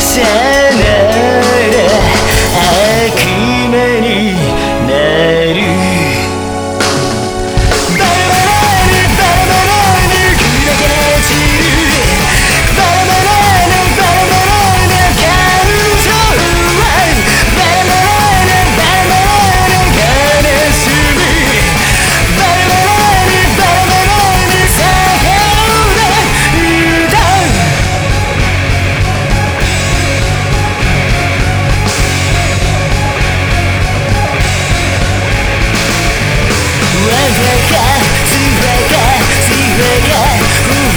say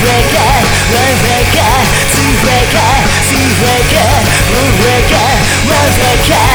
breaker, motherfucker,